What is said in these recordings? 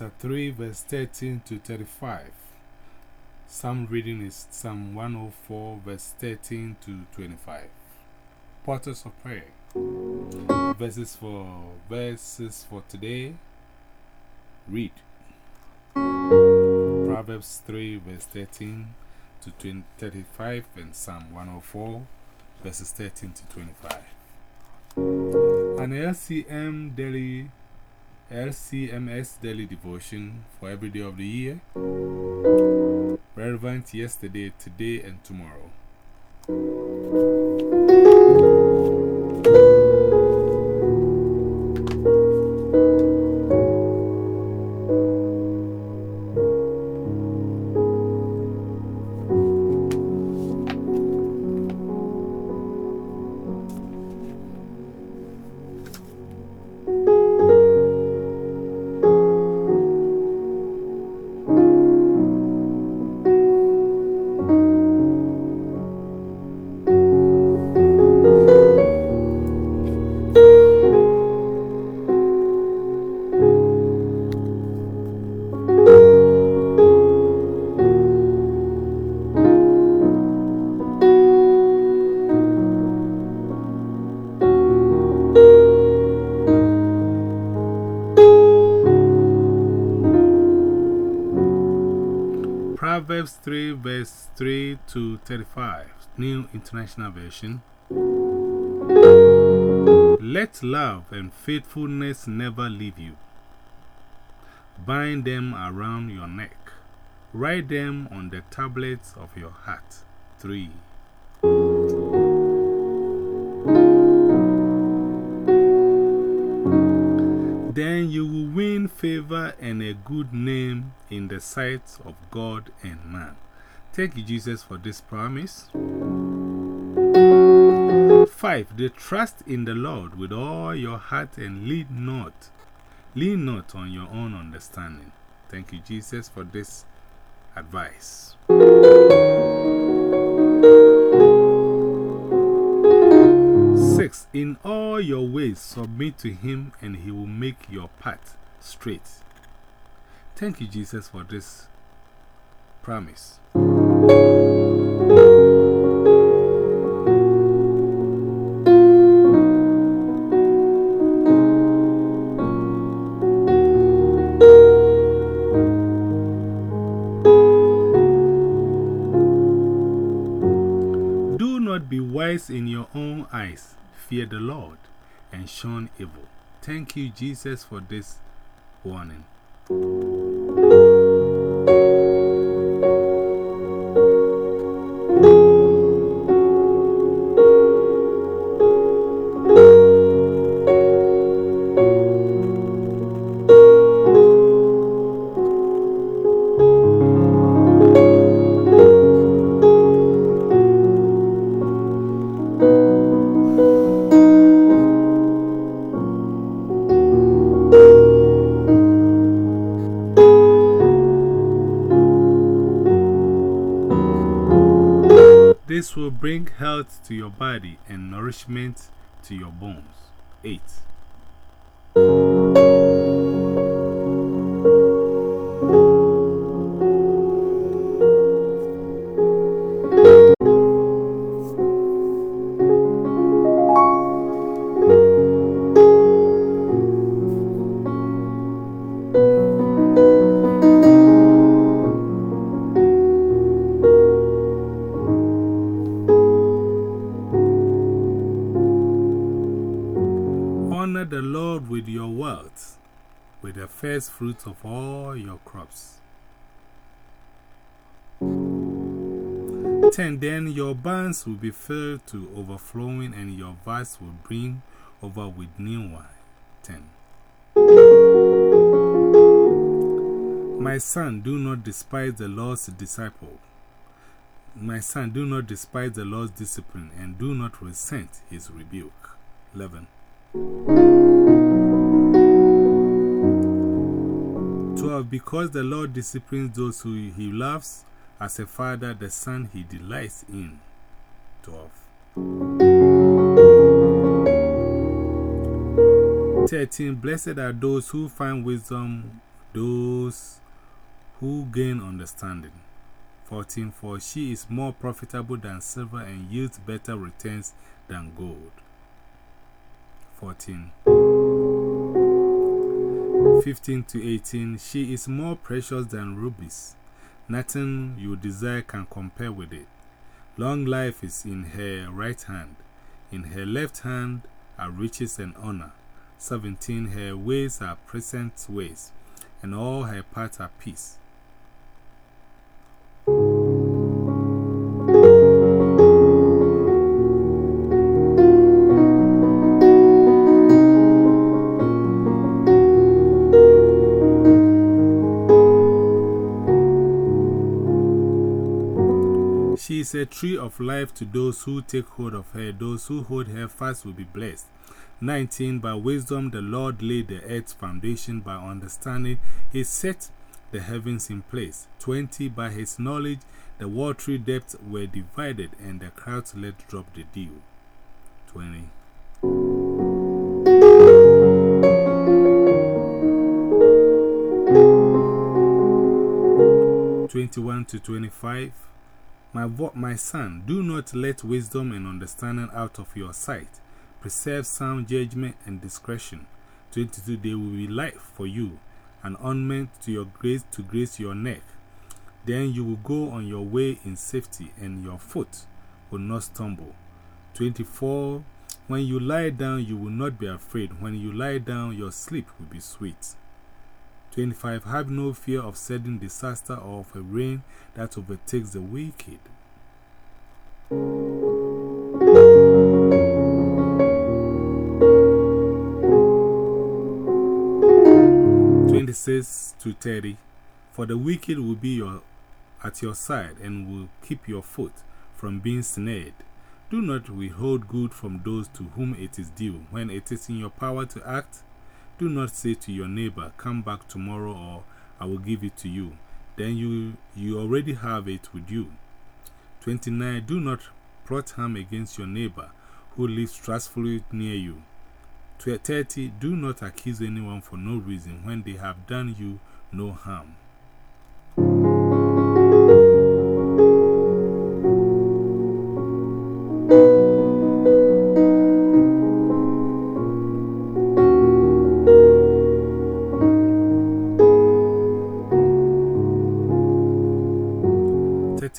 Chapter 3, verse 13 to 35. Psalm reading is Psalm 104, verse 13 to 25. Portals of prayer. Verses for verses for today. Read. Proverbs 3, verse 13 to 20, 35, and Psalm 104, verses 13 to 25. An LCM daily, LCMS daily devotion for every day of the year. Relevant yesterday, today, and tomorrow. Proverbs 3, verse 3 to 35, New International Version. Let love and faithfulness never leave you. Bind them around your neck. Write them on the tablets of your heart. 3. Win favor and a good name in the sight of God and man. Thank you, Jesus, for this promise. 5. The trust in the Lord with all your heart and lead not. Lean not on your own understanding. Thank you, Jesus, for this advice. 6. In all your ways, submit to Him, and He will make your path straight. Thank you, Jesus, for this promise. Do not be wise in your own eyes. Fear the Lord and shun evil. Thank you, Jesus, for this warning. This will bring health to your body and nourishment to your bones. 8. First fruits of all your crops. 10. Then your barns will be filled to overflowing, and your vats will bring over with new wine. 10. My son, do not despise the Lord's disciple. My son, do not despise the Lord's discipline, and do not resent his rebuke. 11. 12. Because the Lord disciplines those who he loves, as a father, the son he delights in. 12. 13. Blessed are those who find wisdom, those who gain understanding. 14. For she is more profitable than silver and yields better returns than gold. 14. 15 to 18. She is more precious than rubies. Nothing you desire can compare with it. Long life is in her right hand. In her left hand are riches and honor. 17. Her ways are present ways, and all her paths are peace. A tree of life to those who take hold of her. Those who hold her fast will be blessed. 19. By wisdom the Lord laid the earth's foundation. By understanding, he set the heavens in place. 20. By his knowledge, the watery depths were divided, and the clouds let drop the dew. 20. Twenty-one to twenty-five. My, my son, do not let wisdom and understanding out of your sight. Preserve sound judgment and discretion. 22. They will be life for you, an ornament to your grace to grace your neck. Then you will go on your way in safety, and your foot will not stumble. 24. When you lie down, you will not be afraid. When you lie down, your sleep will be sweet. 25. Have no fear of sudden disaster or of a rain that overtakes the wicked. 26 to 30. For the wicked will be your, at your side and will keep your foot from being snared. Do not withhold good from those to whom it is due. When it is in your power to act, do not say to your neighbor, Come back tomorrow, or I will give it to you. Then you, you already have it with you. 29. Do not plot harm against your neighbor who lives trustfully near you. 30. Do not accuse anyone for no reason when they have done you no harm.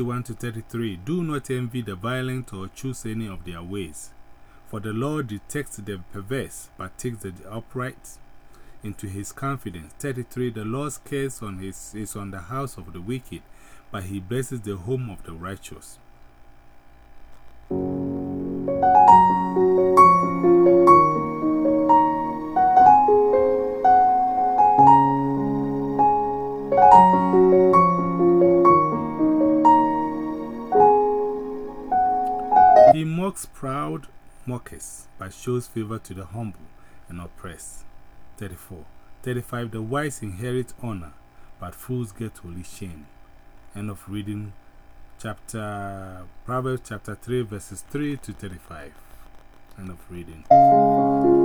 Thirty-one to thirty-three. Do not envy the violent or choose any of their ways. For the Lord detects the perverse, but takes the upright into his confidence. 33. The Lord's curse on his, is on the house of the wicked, but he blesses the home of the righteous. Mockers, but shows favor to the humble and oppressed. 34. 35. The wise inherit honor, but fools get holy shame. End of reading chapter, Proverbs chapter 3, verses 3 to 35. End of reading.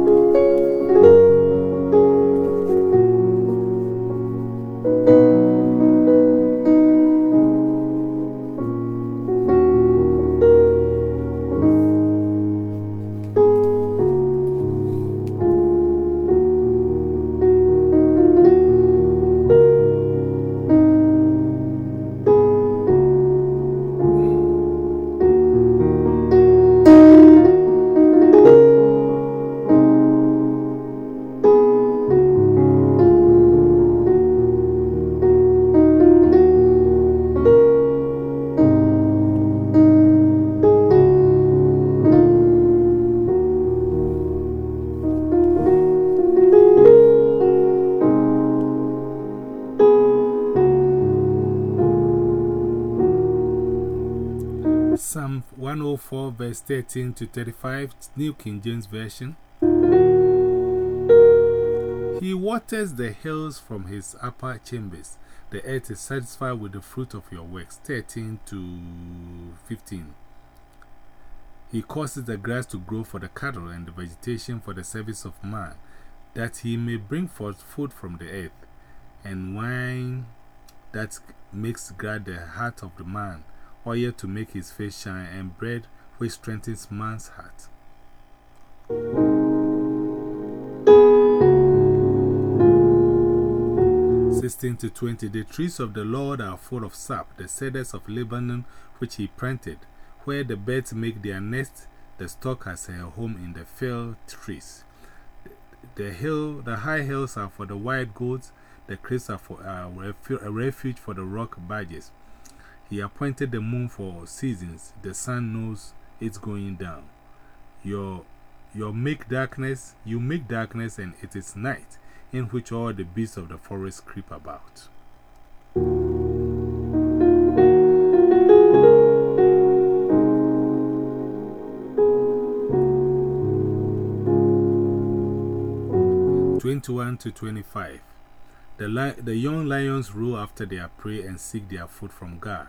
104, verse 13 to 35, New King James Version. He waters the hills from his upper chambers. The earth is satisfied with the fruit of your works. 13 to 15. He causes the grass to grow for the cattle and the vegetation for the service of man. that he may bring forth food from the earth, and wine that makes glad the heart of the man, oil to make his face shine, and bread which strengthens man's heart. 16 to 20 The trees of the Lord are full of sap, the cedars of Lebanon which he planted. Where the birds make their nest, the stork has her home in the fell trees. The, hill, the high hills are for the wild goats, the cliffs are for uh, a refuge for the rock badgers. He appointed the moon for seasons, the sun knows it's going down. Your, your make darkness, you make darkness, and it is night in which all the beasts of the forest creep about. Twenty-one to twenty-five. The, the young lions roar after their prey and seek their food from God.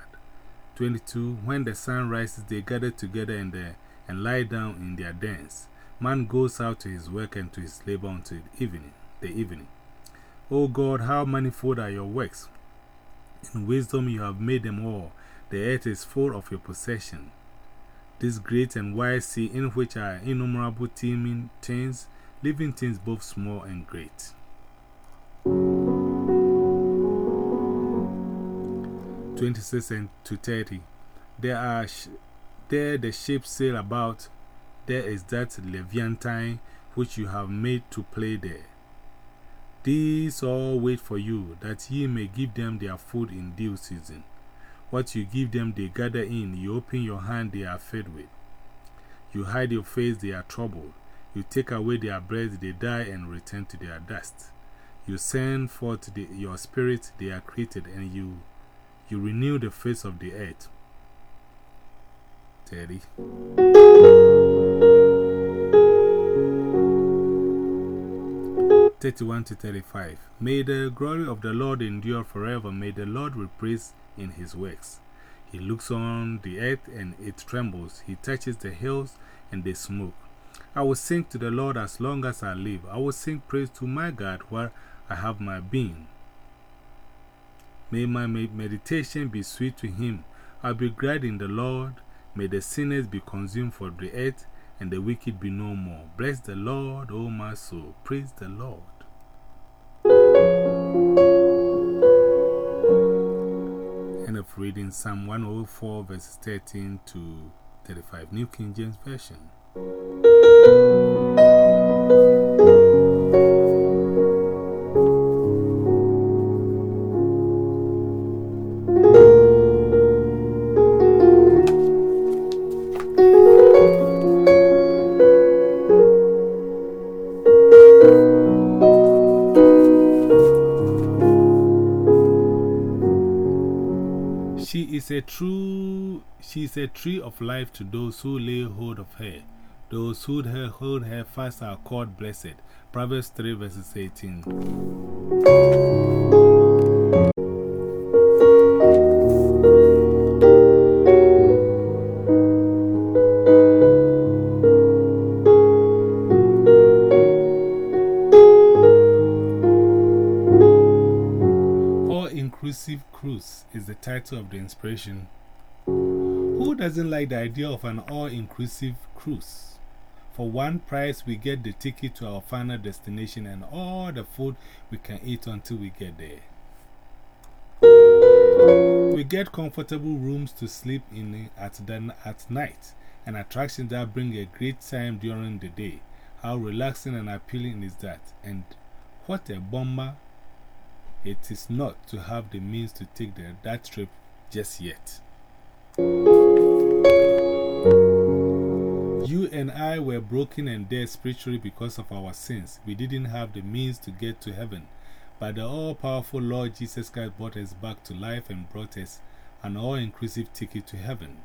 22. When the sun rises, they gather together and, the, and lie down in their dens. Man goes out to his work and to his labor until evening the evening. O God, how manifold are your works! In wisdom you have made them all. The earth is full of your possession. This great and wide sea, in which are innumerable teeming things, living things both small and great. Twenty-six and to thirty. There are there the ships sail about. There is that Leviathan which you have made to play there. These all wait for you, that ye may give them their food in due season. What you give them, they gather in. You open your hand, they are fed with. You hide your face, they are troubled. You take away their breath, they die and return to their dust. You send forth the, your spirit, they are created, and you, you renew the face of the earth. Teddy. 31 to 35. May the glory of the Lord endure forever. May the Lord praise in his works. He looks on the earth and it trembles. He touches the hills and they smoke. I will sing to the Lord as long as I live. I will sing praise to my God while I have my being. May my meditation be sweet to him. I'll be glad in the Lord. May the sinners be consumed for the earth and the wicked be no more. Bless the Lord, O my soul. Praise the Lord. End of reading Psalm 104, verses 13 to 35, New King James Version. Is a true, she is a tree of life to those who lay hold of her. Those who hold her fast are called blessed. Proverbs 3 verses 18. Title of the inspiration. Who doesn't like the idea of an all inclusive cruise? For one price, we get the ticket to our final destination and all the food we can eat until we get there. We get comfortable rooms to sleep in at, the, at night and attractions that bring a great time during the day. How relaxing and appealing is that? And what a bomber it is not to have the means to take the, that trip just yet. You and I were broken and dead spiritually because of our sins. We didn't have the means to get to heaven. But the all powerful Lord Jesus Christ brought us back to life and brought us an all inclusive ticket to heaven.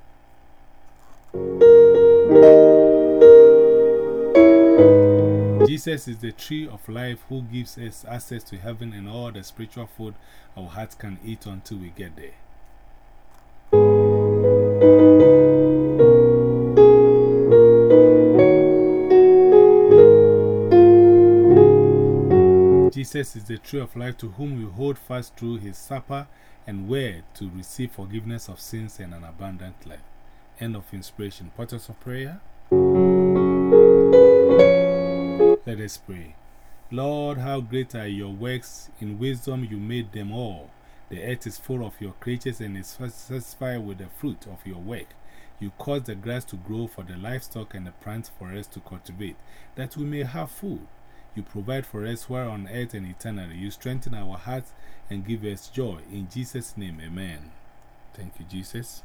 Jesus is the tree of life who gives us access to heaven and all the spiritual food our hearts can eat until we get there. Jesus is the tree of life to whom we hold fast through his supper and where to receive forgiveness of sins and an abundant life. End of inspiration. Portals of prayer. Let us pray. Lord, how great are your works! In wisdom you made them all. The earth is full of your creatures and is satisfied with the fruit of your work. You cause the grass to grow for the livestock and the plants for us to cultivate, that we may have food. You provide for us where on earth and eternally. You strengthen our hearts and give us joy. In Jesus' name, amen. Thank you, Jesus.